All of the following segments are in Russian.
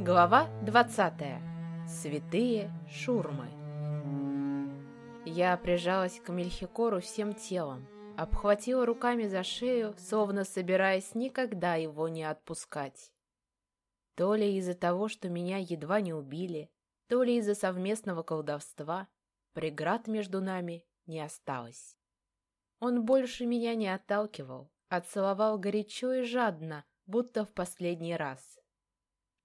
Глава 20. Святые шурмы. Я прижалась к Мельхикору всем телом, обхватила руками за шею, словно собираясь никогда его не отпускать. То ли из-за того, что меня едва не убили, то ли из-за совместного колдовства, преград между нами не осталось. Он больше меня не отталкивал, а целовал горячо и жадно, будто в последний раз.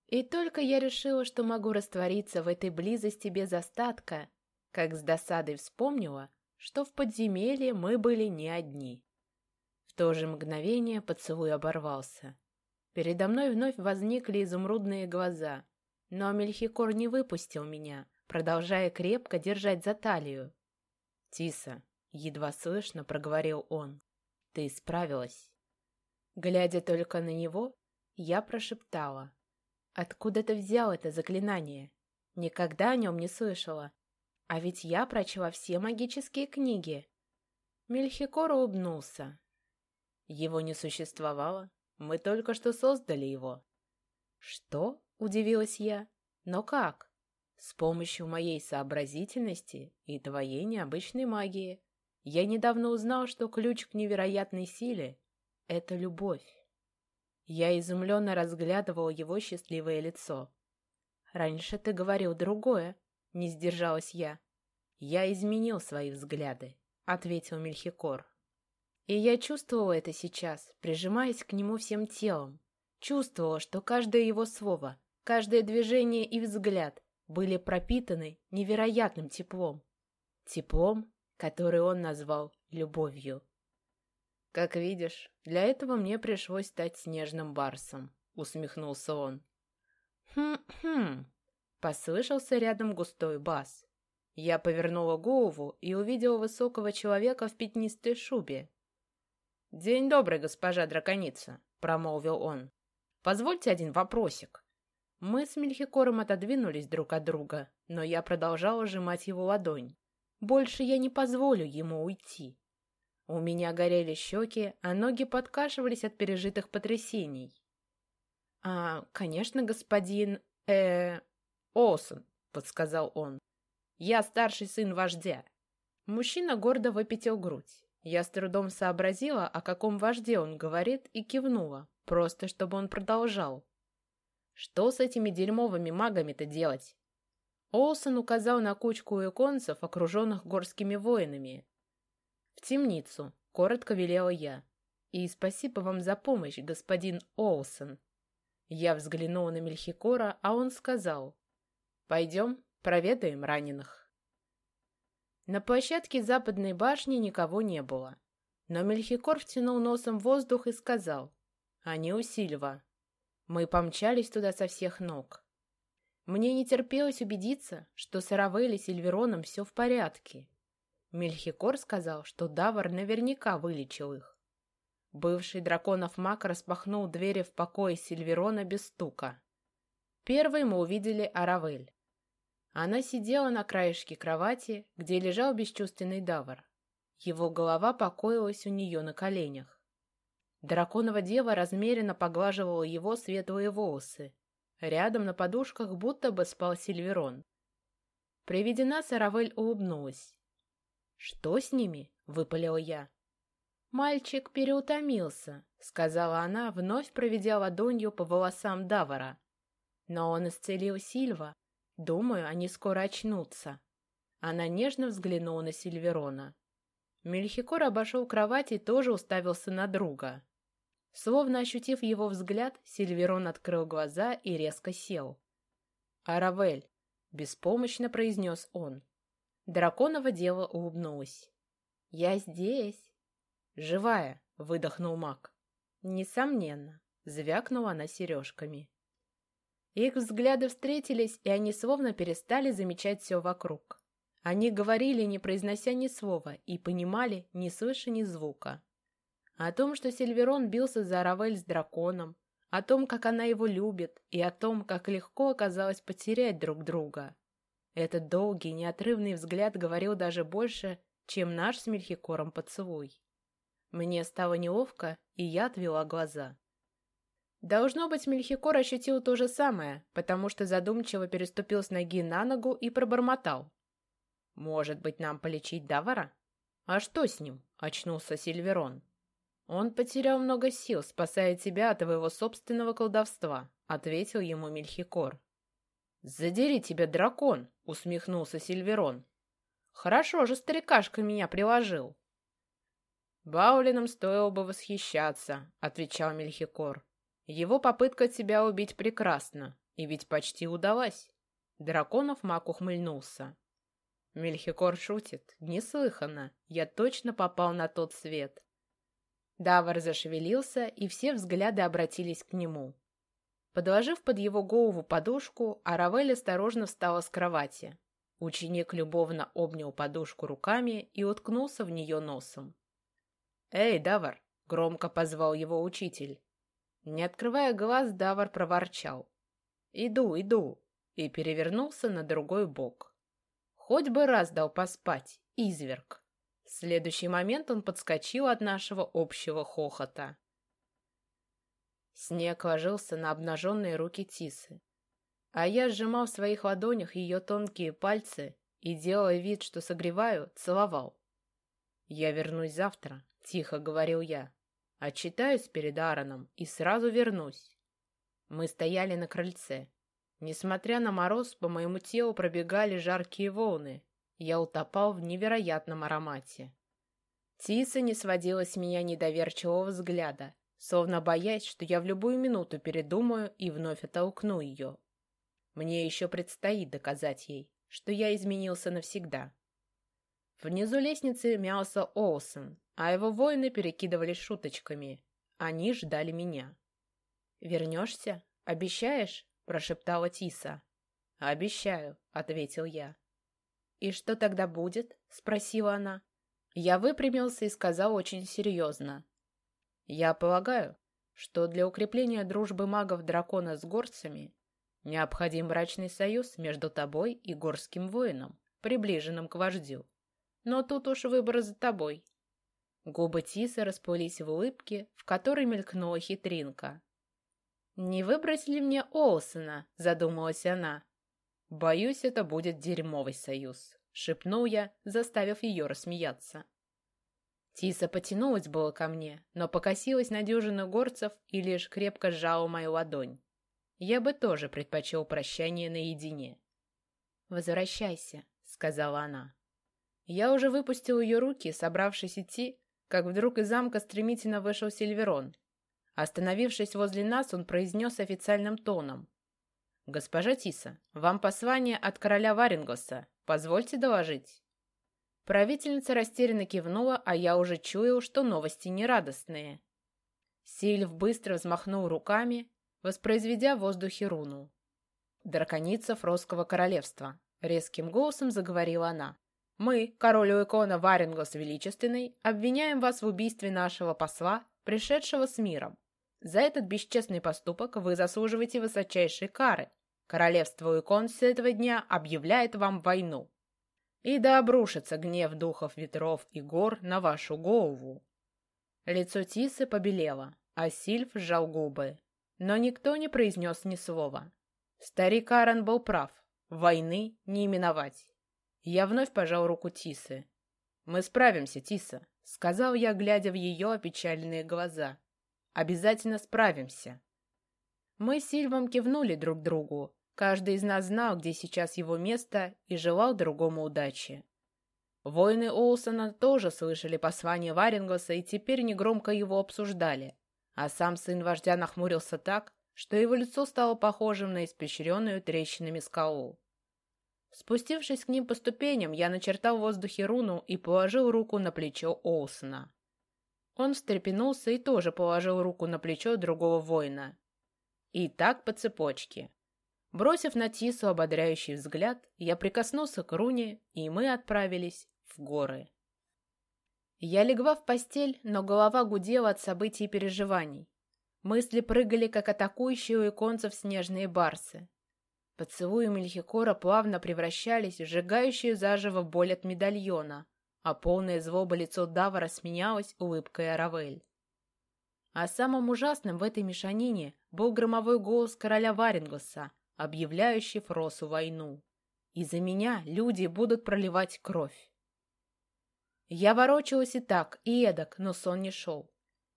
И только я решила, что могу раствориться в этой близости без остатка, как с досадой вспомнила, что в подземелье мы были не одни. В то же мгновение поцелуй оборвался. Передо мной вновь возникли изумрудные глаза, но Мельхикор не выпустил меня, продолжая крепко держать за талию. «Тиса», — едва слышно проговорил он, — «ты справилась». Глядя только на него, я прошептала — Откуда ты взял это заклинание? Никогда о нем не слышала. А ведь я прочла все магические книги. Мельхикор улыбнулся. Его не существовало. Мы только что создали его. Что? Удивилась я. Но как? С помощью моей сообразительности и твоей необычной магии. Я недавно узнал, что ключ к невероятной силе — это любовь. Я изумленно разглядывал его счастливое лицо. «Раньше ты говорил другое», — не сдержалась я. «Я изменил свои взгляды», — ответил Мельхикор. И я чувствовала это сейчас, прижимаясь к нему всем телом. Чувствовала, что каждое его слово, каждое движение и взгляд были пропитаны невероятным теплом. Теплом, который он назвал любовью. «Как видишь, для этого мне пришлось стать снежным барсом», — усмехнулся он. «Хм-хм», — послышался рядом густой бас. Я повернула голову и увидела высокого человека в пятнистой шубе. «День добрый, госпожа драконица», — промолвил он. «Позвольте один вопросик». Мы с Мельхикором отодвинулись друг от друга, но я продолжала сжимать его ладонь. Больше я не позволю ему уйти. У меня горели щеки, а ноги подкашивались от пережитых потрясений. «А, конечно, господин... э Олсон», — подсказал он. «Я старший сын вождя». Мужчина гордо выпятил грудь. Я с трудом сообразила, о каком вожде он говорит, и кивнула, просто чтобы он продолжал. «Что с этими дерьмовыми магами-то делать?» Олсон указал на кучку иконцев, окруженных горскими воинами, «В темницу», — коротко велела я. «И спасибо вам за помощь, господин Олсон». Я взглянула на Мельхикора, а он сказал. «Пойдем, проведаем раненых». На площадке западной башни никого не было. Но Мельхикор втянул носом воздух и сказал. «Они у Сильва». Мы помчались туда со всех ног. Мне не терпелось убедиться, что с Аравель и Сильвероном все в порядке. Мельхикор сказал, что Давар наверняка вылечил их. Бывший драконов маг распахнул двери в покое Сильверона без стука. Первой мы увидели Аравель. Она сидела на краешке кровати, где лежал бесчувственный Давар. Его голова покоилась у нее на коленях. Драконова дева размеренно поглаживала его светлые волосы. Рядом на подушках будто бы спал Сильверон. При виде нас Аравель улыбнулась. «Что с ними?» — выпалил я. «Мальчик переутомился», — сказала она, вновь проведя ладонью по волосам Давара. «Но он исцелил Сильва. Думаю, они скоро очнутся». Она нежно взглянула на Сильверона. Мельхикор обошел кровать и тоже уставился на друга. Словно ощутив его взгляд, Сильверон открыл глаза и резко сел. «Аравель», — беспомощно произнес он, Драконова дева улыбнулась. «Я здесь!» «Живая!» — выдохнул маг. «Несомненно!» — звякнула она сережками. Их взгляды встретились, и они словно перестали замечать все вокруг. Они говорили, не произнося ни слова, и понимали, не слыша ни звука. О том, что Сильверон бился за Равель с драконом, о том, как она его любит, и о том, как легко оказалось потерять друг друга. Этот долгий, неотрывный взгляд говорил даже больше, чем наш с Мельхикором поцелуй. Мне стало неловко, и я отвела глаза. Должно быть, Мельхикор ощутил то же самое, потому что задумчиво переступил с ноги на ногу и пробормотал. «Может быть, нам полечить Давара?» «А что с ним?» — очнулся Сильверон. «Он потерял много сил, спасая тебя от твоего собственного колдовства», — ответил ему Мельхикор. «Задери тебя, дракон!» — усмехнулся Сильверон. «Хорошо же старикашка меня приложил!» «Баулином стоило бы восхищаться», — отвечал Мельхикор. «Его попытка тебя убить прекрасна, и ведь почти удалась». Драконов маг ухмыльнулся. Мельхикор шутит. Неслыханно. Я точно попал на тот свет. Давар зашевелился, и все взгляды обратились к нему. Подложив под его голову подушку, Аравель осторожно встала с кровати. Ученик любовно обнял подушку руками и уткнулся в нее носом. «Эй, Давар!» — громко позвал его учитель. Не открывая глаз, Давар проворчал. «Иду, иду!» и перевернулся на другой бок. Хоть бы раз дал поспать, изверг. В следующий момент он подскочил от нашего общего хохота. Снег ложился на обнаженные руки Тисы, а я сжимал в своих ладонях ее тонкие пальцы и, делая вид, что согреваю, целовал. «Я вернусь завтра», — тихо говорил я. «Отчитаюсь перед Аароном и сразу вернусь». Мы стояли на крыльце. Несмотря на мороз, по моему телу пробегали жаркие волны. Я утопал в невероятном аромате. Тиса не сводила с меня недоверчивого взгляда, словно боясь, что я в любую минуту передумаю и вновь оттолкну ее. Мне еще предстоит доказать ей, что я изменился навсегда. Внизу лестницы мялся Олсен, а его воины перекидывались шуточками. Они ждали меня. «Вернешься? Обещаешь?» прошептала Тиса. «Обещаю», — ответил я. «И что тогда будет?» — спросила она. Я выпрямился и сказал очень серьезно. «Я полагаю, что для укрепления дружбы магов-дракона с горцами необходим брачный союз между тобой и горским воином, приближенным к вождю. Но тут уж выбор за тобой». Губы Тисы расплылись в улыбке, в которой мелькнула хитринка. «Не выбрать ли мне Олсона?» — задумалась она. «Боюсь, это будет дерьмовый союз», — шепнул я, заставив ее рассмеяться. Тиса потянулась было ко мне, но покосилась на дюжину горцев и лишь крепко сжала мою ладонь. Я бы тоже предпочел прощание наедине. «Возвращайся», — сказала она. Я уже выпустил ее руки, собравшись идти, как вдруг из замка стремительно вышел Сильверон Остановившись возле нас, он произнес официальным тоном. «Госпожа Тиса, вам послание от короля Варингоса. Позвольте доложить». Правительница растерянно кивнула, а я уже чуял, что новости нерадостные. Сильв быстро взмахнул руками, воспроизведя в воздухе руну. «Драконица Фросского королевства», — резким голосом заговорила она. «Мы, король Уэкона Варингос Величественный, обвиняем вас в убийстве нашего посла, пришедшего с миром. За этот бесчестный поступок вы заслуживаете высочайшей кары. Королевство Уикон с этого дня объявляет вам войну. И да обрушится гнев духов ветров и гор на вашу голову. Лицо Тисы побелело, а Сильф сжал губы. Но никто не произнес ни слова. Старик Аарон был прав. Войны не именовать. Я вновь пожал руку Тисы. «Мы справимся, Тиса», — сказал я, глядя в ее опечаленные глаза. Обязательно справимся. Мы с Сильвом кивнули друг другу. Каждый из нас знал, где сейчас его место, и желал другому удачи. Воины Олсона тоже слышали послание Варингоса и теперь негромко его обсуждали. А сам сын вождя нахмурился так, что его лицо стало похожим на испещренную трещинами скалу. Спустившись к ним по ступеням, я начертал в воздухе руну и положил руку на плечо Олсона. Он встрепенулся и тоже положил руку на плечо другого воина. И так по цепочке. Бросив на Тису ободряющий взгляд, я прикоснулся к руне, и мы отправились в горы. Я легла в постель, но голова гудела от событий и переживаний. Мысли прыгали, как атакующие у иконцев снежные барсы. Поцелуи Мельхикора плавно превращались в сжигающую заживо боль от медальона, а полное злоба лицо Давара сменялось улыбкой Аравель. А самым ужасным в этой мешанине был громовой голос короля Варингоса, объявляющий Фросу войну. Из-за меня люди будут проливать кровь. Я ворочалась и так, и эдак, но сон не шел.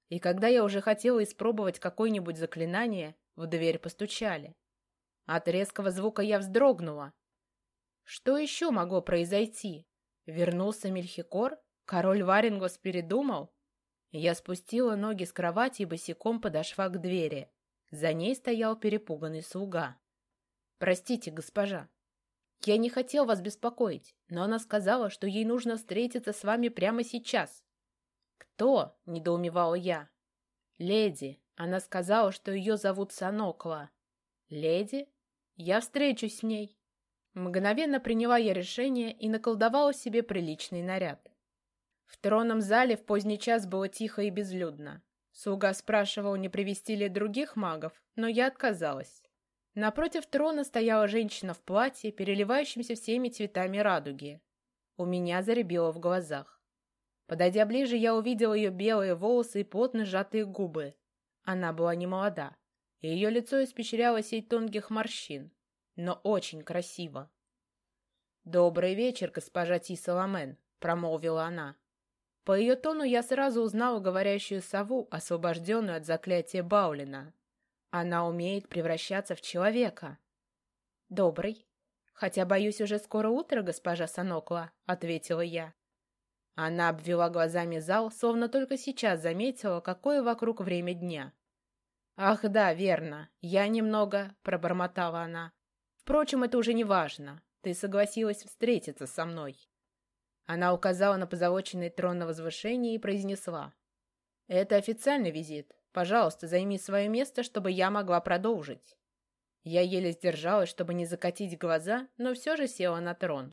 И когда я уже хотела испробовать какое-нибудь заклинание, в дверь постучали. От резкого звука я вздрогнула. Что еще могло произойти? Вернулся Мельхикор? Король Варингос передумал? Я спустила ноги с кровати и босиком подошла к двери. За ней стоял перепуганный слуга. «Простите, госпожа, я не хотел вас беспокоить, но она сказала, что ей нужно встретиться с вами прямо сейчас». «Кто?» — недоумевала я. «Леди. Она сказала, что ее зовут Санокла». «Леди? Я встречусь с ней». Мгновенно приняла я решение и наколдовала себе приличный наряд. В тронном зале в поздний час было тихо и безлюдно. Слуга спрашивал, не привести ли других магов, но я отказалась. Напротив трона стояла женщина в платье, переливающемся всеми цветами радуги. У меня заребило в глазах. Подойдя ближе, я увидела ее белые волосы и плотно сжатые губы. Она была не молода, и ее лицо испещряло сеть тонких морщин, но очень красиво. «Добрый вечер, госпожа Тисаламен», — промолвила она. По ее тону я сразу узнала говорящую сову, освобожденную от заклятия Баулина. Она умеет превращаться в человека. «Добрый. Хотя, боюсь, уже скоро утро, госпожа Санокла», — ответила я. Она обвела глазами зал, словно только сейчас заметила, какое вокруг время дня. «Ах да, верно. Я немного...» — пробормотала она. «Впрочем, это уже не важно. Ты согласилась встретиться со мной». Она указала на позолоченный трон на возвышении и произнесла. «Это официальный визит. Пожалуйста, займи свое место, чтобы я могла продолжить». Я еле сдержалась, чтобы не закатить глаза, но все же села на трон.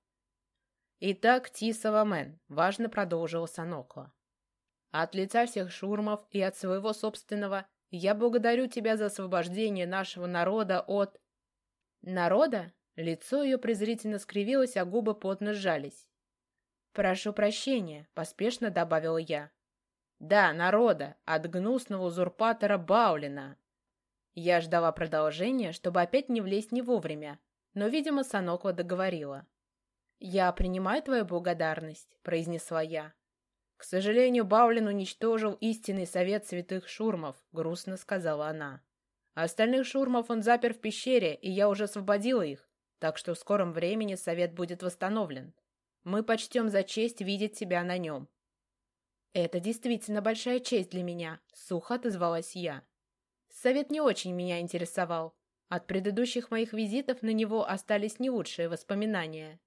«Итак, Тисова Мэн», — важно продолжила Санокла. «От лица всех шурмов и от своего собственного я благодарю тебя за освобождение нашего народа от...» «Народа?» Лицо ее презрительно скривилось, а губы плотно сжались. «Прошу прощения», — поспешно добавила я. «Да, народа, от гнусного узурпатора Баулина». Я ждала продолжения, чтобы опять не влезть не вовремя, но, видимо, Санокла договорила. «Я принимаю твою благодарность», — произнесла я. «К сожалению, Баулин уничтожил истинный совет святых шурмов», — грустно сказала она. А «Остальных шурмов он запер в пещере, и я уже освободила их, так что в скором времени совет будет восстановлен. Мы почтем за честь видеть тебя на нем». «Это действительно большая честь для меня», — сухо отозвалась я. Совет не очень меня интересовал. От предыдущих моих визитов на него остались не лучшие воспоминания.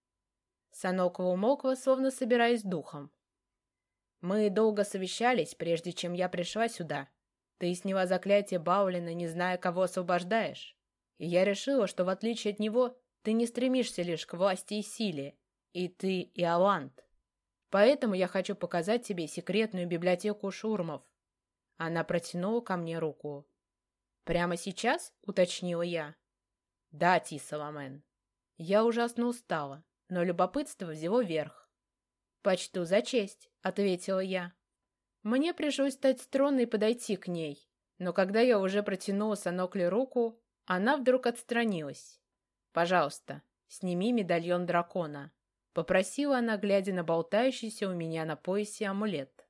Санокова умолкла, словно собираясь духом. «Мы долго совещались, прежде чем я пришла сюда. Ты сняла заклятие Баулина, не зная, кого освобождаешь. И я решила, что в отличие от него, ты не стремишься лишь к власти и силе, и ты Иоланд. Поэтому я хочу показать тебе секретную библиотеку шурмов. Она протянула ко мне руку. «Прямо сейчас?» — уточнила я. «Да, Ти Соломен. Я ужасно устала, но любопытство взяло верх. «Почту за честь», — ответила я. Мне пришлось стать стронной и подойти к ней, но когда я уже протянула Санокли руку, она вдруг отстранилась. «Пожалуйста, сними медальон дракона», Попросила она, глядя на болтающийся у меня на поясе амулет.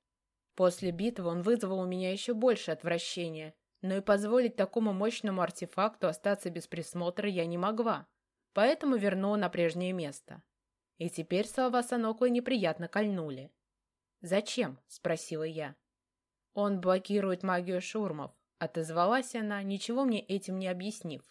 После битвы он вызвал у меня еще больше отвращения, но и позволить такому мощному артефакту остаться без присмотра я не могла, поэтому вернула на прежнее место. И теперь слова Саноклы неприятно кольнули. «Зачем?» — спросила я. «Он блокирует магию шурмов», — отозвалась она, ничего мне этим не объяснив.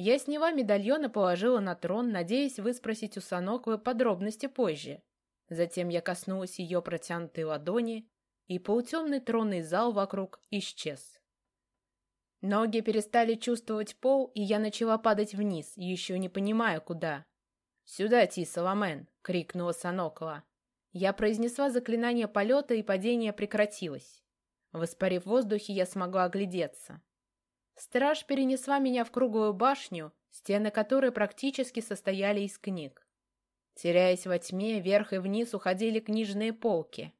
Я сняла медальон и положила на трон, надеясь выспросить у Саноквы подробности позже. Затем я коснулась ее протянутой ладони, и полутемный тронный зал вокруг исчез. Ноги перестали чувствовать пол, и я начала падать вниз, еще не понимая, куда. «Сюда, Ти, Соломен!» — крикнула Санокла. Я произнесла заклинание полета, и падение прекратилось. Воспарив в воздухе, я смогла оглядеться. Страж перенесла меня в круглую башню, стены которой практически состояли из книг. Теряясь во тьме, вверх и вниз уходили книжные полки.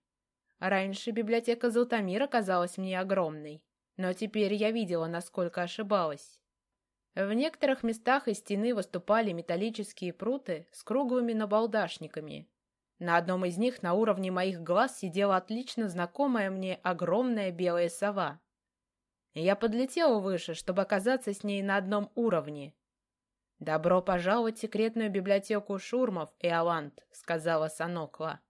Раньше библиотека Золотомира казалась мне огромной, но теперь я видела, насколько ошибалась. В некоторых местах из стены выступали металлические пруты с круглыми набалдашниками. На одном из них на уровне моих глаз сидела отлично знакомая мне огромная белая сова. Я подлетела выше, чтобы оказаться с ней на одном уровне. «Добро пожаловать в секретную библиотеку Шурмов, Иоланд», — сказала Санокла.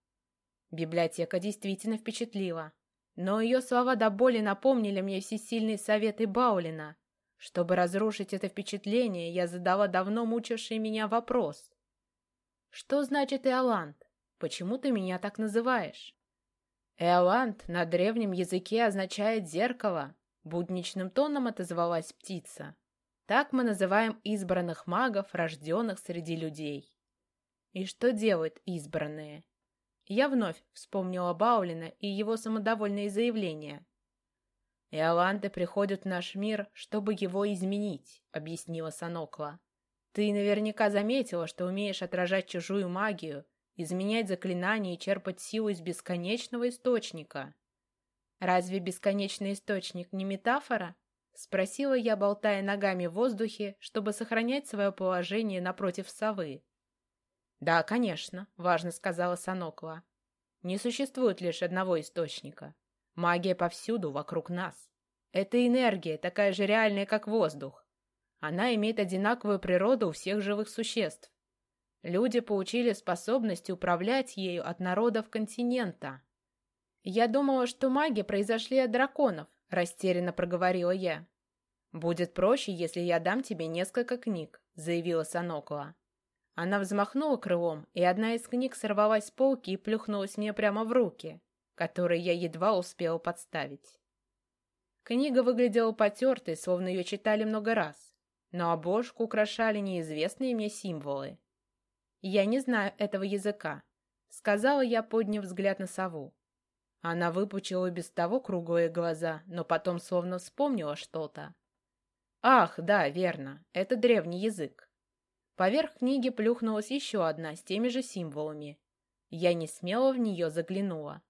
Библиотека действительно впечатлила. Но ее слова до боли напомнили мне всесильные советы Баулина. Чтобы разрушить это впечатление, я задала давно мучивший меня вопрос. «Что значит Иоланд? Почему ты меня так называешь?» «Эоланд на древнем языке означает «зеркало», — будничным тоном отозвалась птица. «Так мы называем избранных магов, рожденных среди людей». «И что делают избранные?» Я вновь вспомнила Баулина и его самодовольные заявления. «Иоланты приходят в наш мир, чтобы его изменить», — объяснила Санокла. «Ты наверняка заметила, что умеешь отражать чужую магию, изменять заклинания и черпать силу из бесконечного источника». «Разве бесконечный источник не метафора?» — спросила я, болтая ногами в воздухе, чтобы сохранять свое положение напротив совы. «Да, конечно», — важно сказала Санокла. «Не существует лишь одного источника. Магия повсюду, вокруг нас. Это энергия, такая же реальная, как воздух. Она имеет одинаковую природу у всех живых существ. Люди получили способность управлять ею от народов континента. Я думала, что маги произошли от драконов, растерянно проговорила я. «Будет проще, если я дам тебе несколько книг», — заявила Санокла. Она взмахнула крылом, и одна из книг сорвалась с полки и плюхнулась мне прямо в руки, которые я едва успела подставить. Книга выглядела потертой, словно ее читали много раз, но обложку украшали неизвестные мне символы. «Я не знаю этого языка», — сказала я, подняв взгляд на сову. Она выпучила без того круглые глаза, но потом словно вспомнила что-то. «Ах, да, верно, это древний язык. Поверх книги плюхнулась еще одна с теми же символами. Я не смело в нее заглянула.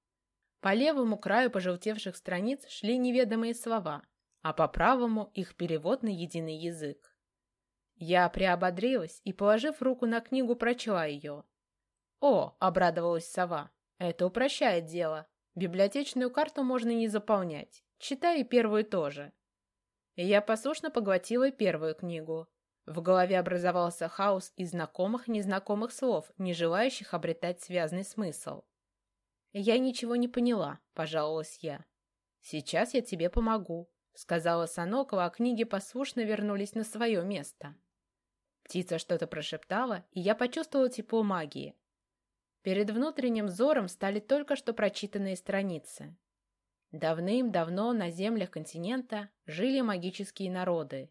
По левому краю пожелтевших страниц шли неведомые слова, а по правому их перевод на единый язык. Я приободрилась и, положив руку на книгу, прочла ее. «О!» — обрадовалась сова. «Это упрощает дело. Библиотечную карту можно не заполнять. Читай первую тоже». Я послушно поглотила первую книгу, в голове образовался хаос из знакомых незнакомых слов, не желающих обретать связный смысл. «Я ничего не поняла», — пожаловалась я. «Сейчас я тебе помогу», — сказала Санокова, а книги послушно вернулись на свое место. Птица что-то прошептала, и я почувствовала тепло магии. Перед внутренним взором стали только что прочитанные страницы. Давным-давно на землях континента жили магические народы,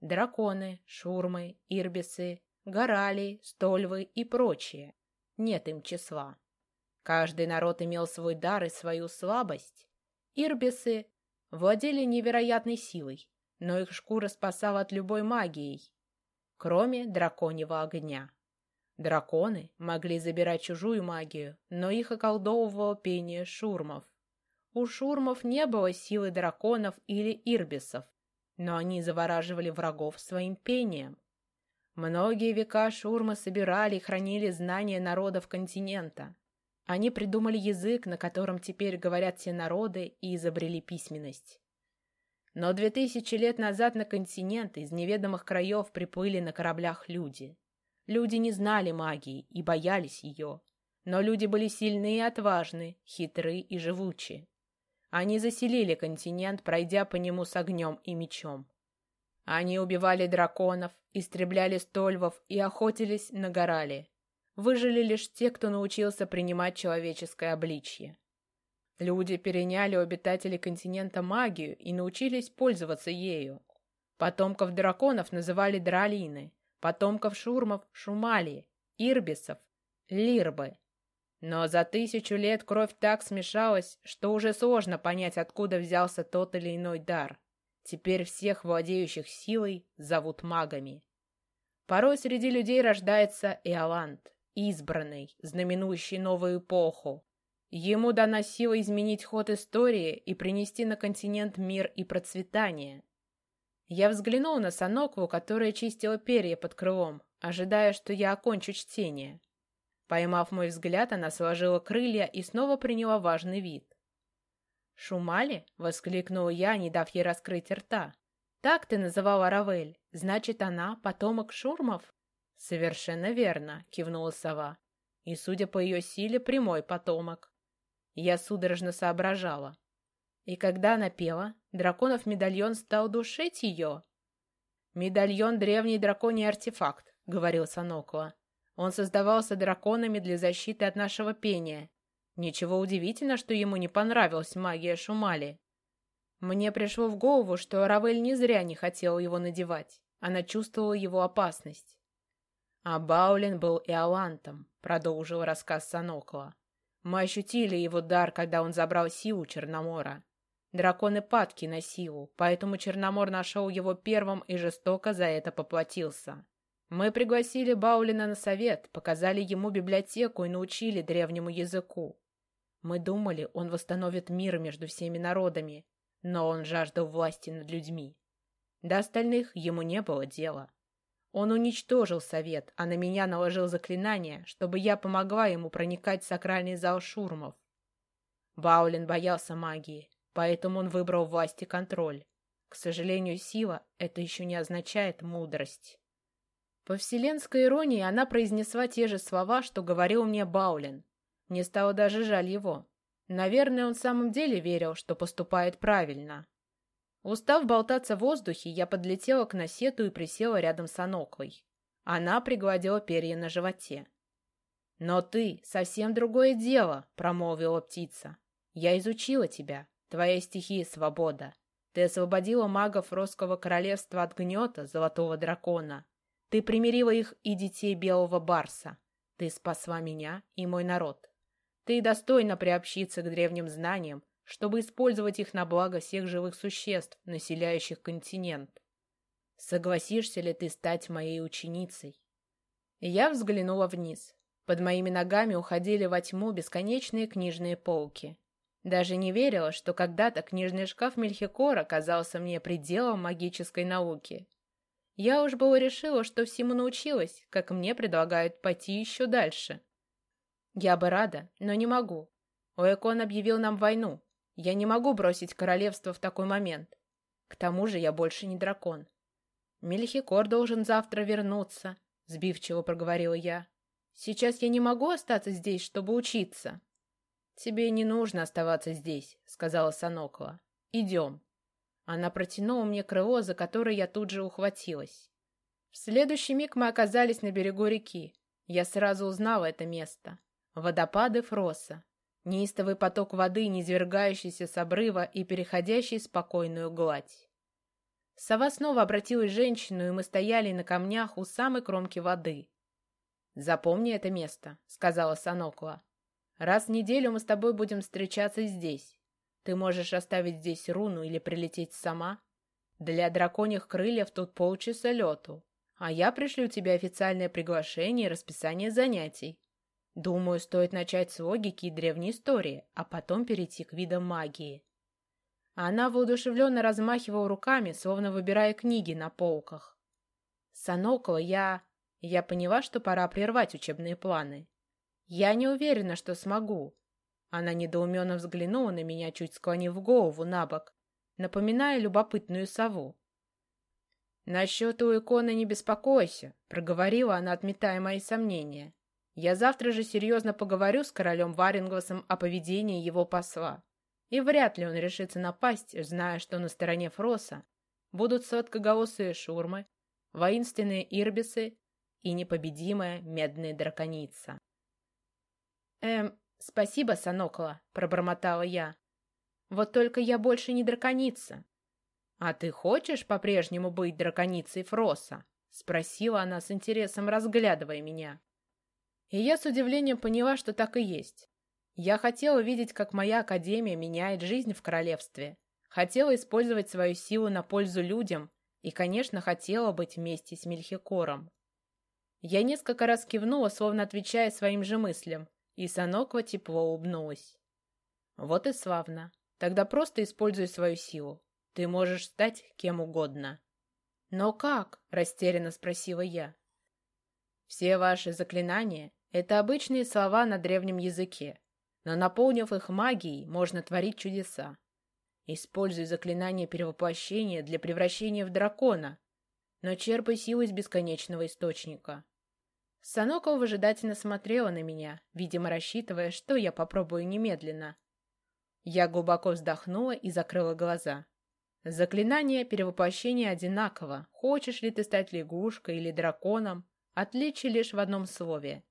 Драконы, шурмы, ирбисы, горали, стольвы и прочие. Нет им числа. Каждый народ имел свой дар и свою слабость. Ирбисы владели невероятной силой, но их шкура спасала от любой магии, кроме драконьего огня. Драконы могли забирать чужую магию, но их околдовывало пение шурмов. У шурмов не было силы драконов или ирбисов, но они завораживали врагов своим пением. Многие века шурмы собирали и хранили знания народов континента. Они придумали язык, на котором теперь говорят все народы, и изобрели письменность. Но две тысячи лет назад на континент из неведомых краев приплыли на кораблях люди. Люди не знали магии и боялись ее. Но люди были сильны и отважны, хитры и живучи. Они заселили континент, пройдя по нему с огнем и мечом. Они убивали драконов, истребляли стольвов и охотились на горали. Выжили лишь те, кто научился принимать человеческое обличье. Люди переняли у обитателей континента магию и научились пользоваться ею. Потомков драконов называли дралины, потомков шурмов – шумали, ирбисов – лирбы, но за тысячу лет кровь так смешалась, что уже сложно понять, откуда взялся тот или иной дар. Теперь всех владеющих силой зовут магами. Порой среди людей рождается Иоланд, избранный, знаменующий новую эпоху. Ему дана сила изменить ход истории и принести на континент мир и процветание. Я взглянул на Санокву, которая чистила перья под крылом, ожидая, что я окончу чтение. Поймав мой взгляд, она сложила крылья и снова приняла важный вид. «Шумали?» — воскликнула я, не дав ей раскрыть рта. «Так ты называла Равель. Значит, она потомок Шурмов?» «Совершенно верно», — кивнула сова. «И, судя по ее силе, прямой потомок». Я судорожно соображала. И когда она пела, драконов медальон стал душить ее. «Медальон — древний драконий артефакт», — говорил Санокла. «Он создавался драконами для защиты от нашего пения. Ничего удивительно, что ему не понравилась магия Шумали. Мне пришло в голову, что Равель не зря не хотела его надевать. Она чувствовала его опасность. А Баулин был иолантом, продолжил рассказ Санокла. Мы ощутили его дар, когда он забрал силу Черномора. Драконы падки на силу, поэтому Черномор нашел его первым и жестоко за это поплатился. Мы пригласили Баулина на совет, показали ему библиотеку и научили древнему языку. Мы думали, он восстановит мир между всеми народами, но он жаждал власти над людьми. До остальных ему не было дела. Он уничтожил совет, а на меня наложил заклинание, чтобы я помогла ему проникать в сакральный зал шурмов. Баулин боялся магии, Поэтому он выбрал власть и контроль. К сожалению, сила — это еще не означает мудрость. По вселенской иронии она произнесла те же слова, что говорил мне Баулин. Мне стало даже жаль его. Наверное, он в самом деле верил, что поступает правильно. Устав болтаться в воздухе, я подлетела к насету и присела рядом с Аноклой. Она пригладила перья на животе. «Но ты — совсем другое дело», — промолвила птица. «Я изучила тебя. Твоя стихия — свобода. Ты освободила магов Росского королевства от гнета Золотого Дракона. Ты примирила их и детей Белого Барса. Ты спасла меня и мой народ. Ты достойна приобщиться к древним знаниям, чтобы использовать их на благо всех живых существ, населяющих континент. Согласишься ли ты стать моей ученицей? я взглянула вниз. Под моими ногами уходили во тьму бесконечные книжные полки. Даже не верила, что когда-то книжный шкаф Мельхикора оказался мне пределом магической науки. Я уж было решила, что всему научилась, как мне предлагают пойти еще дальше. Я бы рада, но не могу. Оэкон объявил нам войну. Я не могу бросить королевство в такой момент. К тому же я больше не дракон. Мельхикор должен завтра вернуться, сбивчиво проговорила я. Сейчас я не могу остаться здесь, чтобы учиться. «Тебе не нужно оставаться здесь», — сказала Санокла. «Идем». Она протянула мне крыло, за которое я тут же ухватилась. В следующий миг мы оказались на берегу реки. Я сразу узнала это место. Водопады Фроса. Неистовый поток воды, низвергающийся с обрыва и переходящий в спокойную гладь. Сова снова обратилась к женщину, и мы стояли на камнях у самой кромки воды. «Запомни это место», — сказала Санокла. Раз в неделю мы с тобой будем встречаться здесь. Ты можешь оставить здесь руну или прилететь сама. Для драконьих крыльев тут полчаса лету, а я пришлю тебе официальное приглашение и расписание занятий. Думаю, стоит начать с логики и древней истории, а потом перейти к видам магии. Она воодушевленно размахивала руками, словно выбирая книги на полках. Санокла, я... Я поняла, что пора прервать учебные планы. «Я не уверена, что смогу». Она недоуменно взглянула на меня, чуть склонив голову на бок, напоминая любопытную сову. «Насчет у иконы не беспокойся», — проговорила она, отметая мои сомнения. «Я завтра же серьезно поговорю с королем Варингвасом о поведении его посла. И вряд ли он решится напасть, зная, что на стороне Фроса будут сладкоголосые шурмы, воинственные ирбисы и непобедимая медная драконица. «Эм, спасибо, Санокола», — пробормотала я. «Вот только я больше не драконица». «А ты хочешь по-прежнему быть драконицей Фроса?» — спросила она с интересом, разглядывая меня. И я с удивлением поняла, что так и есть. Я хотела видеть, как моя академия меняет жизнь в королевстве. Хотела использовать свою силу на пользу людям и, конечно, хотела быть вместе с Мельхикором. Я несколько раз кивнула, словно отвечая своим же мыслям, и Саноква тепло улыбнулась. Вот и славно. Тогда просто используй свою силу. Ты можешь стать кем угодно. Но как? Растерянно спросила я. Все ваши заклинания — это обычные слова на древнем языке, но наполнив их магией, можно творить чудеса. Используй заклинание перевоплощения для превращения в дракона, но черпай силу из бесконечного источника. Санокова выжидательно смотрела на меня, видимо, рассчитывая, что я попробую немедленно. Я глубоко вздохнула и закрыла глаза. Заклинание перевоплощения одинаково. Хочешь ли ты стать лягушкой или драконом, отличие лишь в одном слове.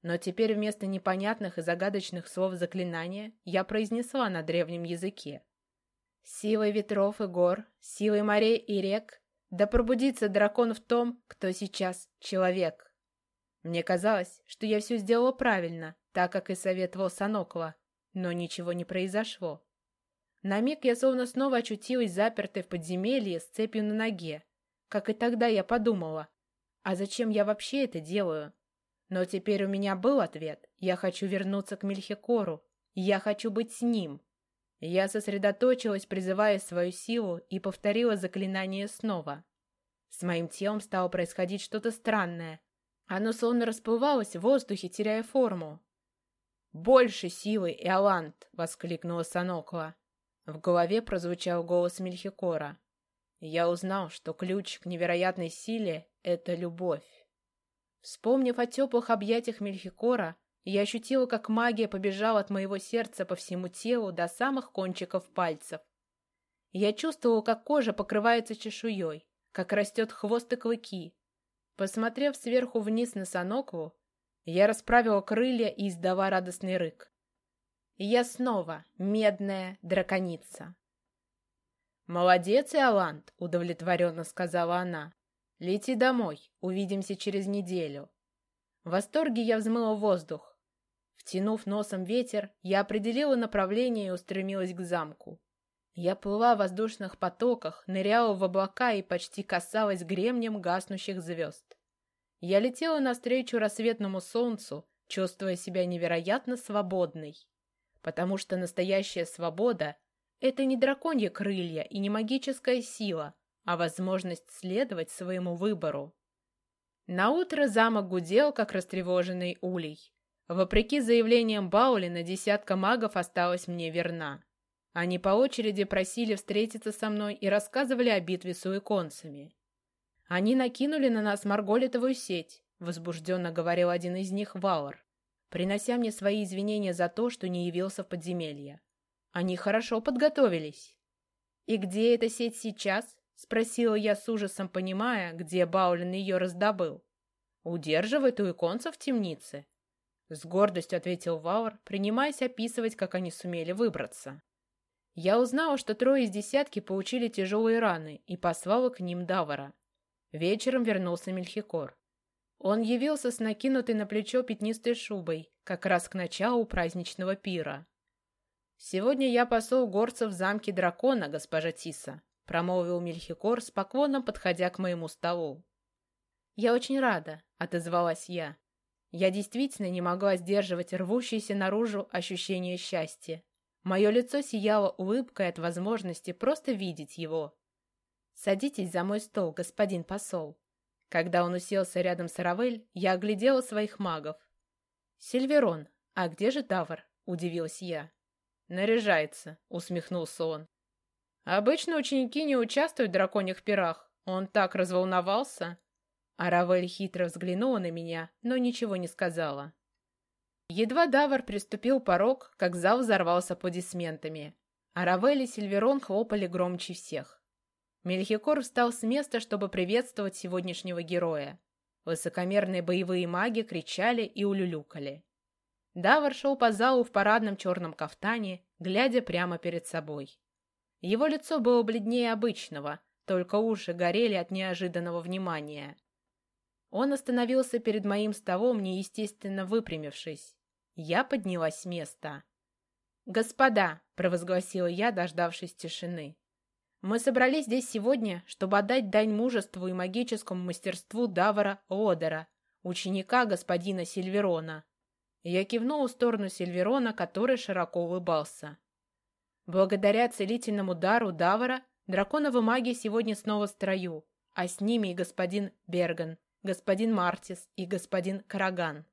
Но теперь вместо непонятных и загадочных слов заклинания я произнесла на древнем языке. Силой ветров и гор, силой морей и рек, да пробудится дракон в том, кто сейчас человек. Мне казалось, что я все сделала правильно, так как и советовал Санокова, но ничего не произошло. На миг я словно снова очутилась запертой в подземелье с цепью на ноге. Как и тогда я подумала, а зачем я вообще это делаю? Но теперь у меня был ответ. Я хочу вернуться к Мельхикору. Я хочу быть с ним. Я сосредоточилась, призывая свою силу, и повторила заклинание снова. С моим телом стало происходить что-то странное. Оно словно расплывалось в воздухе, теряя форму. «Больше силы, Иолант!» — воскликнула Санокла. В голове прозвучал голос Мельхикора. Я узнал, что ключ к невероятной силе — это любовь. Вспомнив о теплых объятиях Мельхикора, я ощутила, как магия побежала от моего сердца по всему телу до самых кончиков пальцев. Я чувствовала, как кожа покрывается чешуей, как растет хвост и клыки. Посмотрев сверху вниз на Санокву, я расправила крылья и издала радостный рык. Я снова медная драконица. «Молодец, Иоланд!» — удовлетворенно сказала она. «Лети домой, увидимся через неделю». В восторге я взмыла воздух. Втянув носом ветер, я определила направление и устремилась к замку. Я плыла в воздушных потоках, ныряла в облака и почти касалась гремнем гаснущих звезд. Я летела навстречу рассветному солнцу, чувствуя себя невероятно свободной. Потому что настоящая свобода — это не драконьи крылья и не магическая сила, а возможность следовать своему выбору. Наутро замок гудел, как растревоженный улей. Вопреки заявлениям Баулина, десятка магов осталась мне верна. Они по очереди просили встретиться со мной и рассказывали о битве с уиконцами. Они накинули на нас марголитовую сеть, возбужденно говорил один из них Валар, принося мне свои извинения за то, что не явился в подземелье. Они хорошо подготовились. И где эта сеть сейчас? Спросила я с ужасом, понимая, где Баулин ее раздобыл. «Удерживает у иконца в темнице». С гордостью ответил Вауэр, принимаясь описывать, как они сумели выбраться. Я узнала, что трое из десятки получили тяжелые раны и послала к ним Давара. Вечером вернулся Мельхикор. Он явился с накинутой на плечо пятнистой шубой, как раз к началу праздничного пира. «Сегодня я посол горцев в замке дракона, госпожа Тиса», промолвил Мельхикор, спокойно подходя к моему столу. «Я очень рада», — отозвалась я. Я действительно не могла сдерживать рвущееся наружу ощущение счастья. Мое лицо сияло улыбкой от возможности просто видеть его. «Садитесь за мой стол, господин посол». Когда он уселся рядом с Равель, я оглядела своих магов. «Сильверон, а где же Тавр?» — удивилась я. «Наряжается», — усмехнулся он. Обычно ученики не участвуют в драконьих пирах. Он так разволновался. Аравель хитро взглянула на меня, но ничего не сказала. Едва Давар приступил порог, как зал взорвался аплодисментами. Аравель и Сильверон хлопали громче всех. Мельхикор встал с места, чтобы приветствовать сегодняшнего героя. Высокомерные боевые маги кричали и улюлюкали. Давар шел по залу в парадном черном кафтане, глядя прямо перед собой. Его лицо было бледнее обычного, только уши горели от неожиданного внимания. Он остановился перед моим столом, неестественно выпрямившись. Я поднялась с места. «Господа!» — провозгласила я, дождавшись тишины. «Мы собрались здесь сегодня, чтобы отдать дань мужеству и магическому мастерству Давара Одера, ученика господина Сильверона. Я кивнул в сторону Сильверона, который широко улыбался. Благодаря целительному дару Давара, драконовы маги сегодня снова в строю, а с ними и господин Берган, господин Мартис и господин Караган.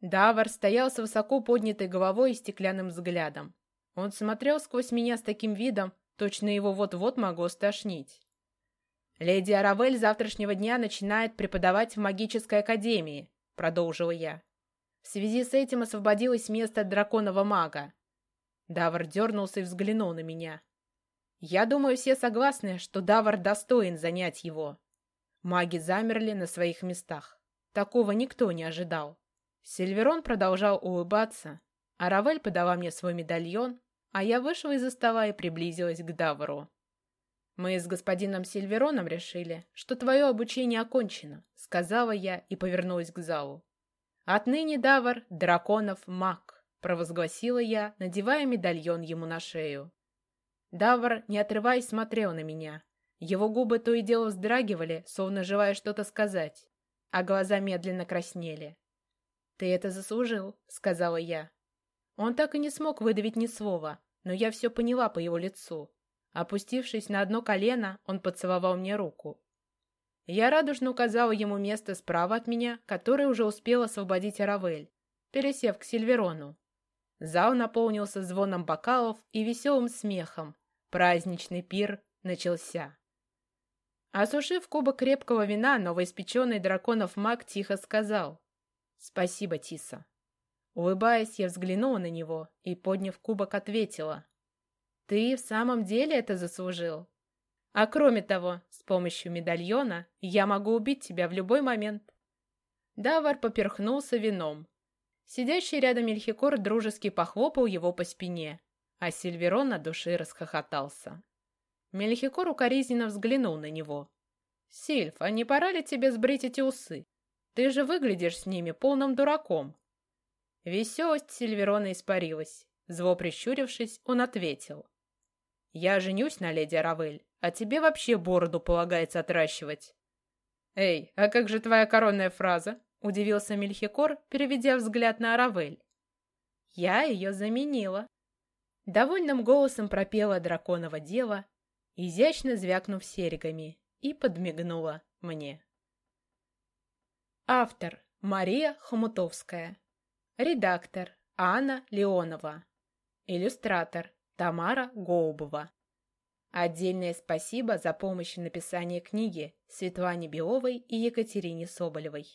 Давар стоял с высоко поднятой головой и стеклянным взглядом. Он смотрел сквозь меня с таким видом, точно его вот-вот могу стошнить. «Леди Аравель завтрашнего дня начинает преподавать в магической академии», — продолжила я. В связи с этим освободилось место драконового мага. Давар дернулся и взглянул на меня. Я думаю, все согласны, что Давар достоин занять его. Маги замерли на своих местах. Такого никто не ожидал. Сильверон продолжал улыбаться, а Равель подала мне свой медальон, а я вышла из-за стола и приблизилась к Давару. «Мы с господином Сильвероном решили, что твое обучение окончено», — сказала я и повернулась к залу. «Отныне Давар — драконов маг», — провозгласила я, надевая медальон ему на шею. Давар, не отрываясь, смотрел на меня. Его губы то и дело вздрагивали, словно желая что-то сказать, а глаза медленно краснели. «Ты это заслужил», — сказала я. Он так и не смог выдавить ни слова, но я все поняла по его лицу. Опустившись на одно колено, он поцеловал мне руку. Я радужно указала ему место справа от меня, которое уже успел освободить Аравель, пересев к Сильверону. Зал наполнился звоном бокалов и веселым смехом. Праздничный пир начался. Осушив кубок крепкого вина, новоиспеченный драконов маг тихо сказал «Спасибо, Тиса». Улыбаясь, я взглянула на него и, подняв кубок, ответила «Ты в самом деле это заслужил? А кроме того, с помощью медальона я могу убить тебя в любой момент». Давар поперхнулся вином. Сидящий рядом Мельхикор дружески похлопал его по спине, а Сильверон на душе расхохотался. Мельхикор укоризненно взглянул на него. «Сильф, а не пора ли тебе сбрить эти усы? Ты же выглядишь с ними полным дураком». Веселость Сильверона испарилась. Зло прищурившись, он ответил. «Я женюсь на леди Равель, а тебе вообще бороду полагается отращивать». «Эй, а как же твоя коронная фраза?» — удивился Мельхикор, переведя взгляд на Аравель. «Я ее заменила». Довольным голосом пропела драконова дева, изящно звякнув серьгами, и подмигнула мне. Автор Мария Хомутовская. Редактор Анна Леонова. Иллюстратор Тамара Гоубова. Отдельное спасибо за помощь в написании книги Светлане Беловой и Екатерине Соболевой.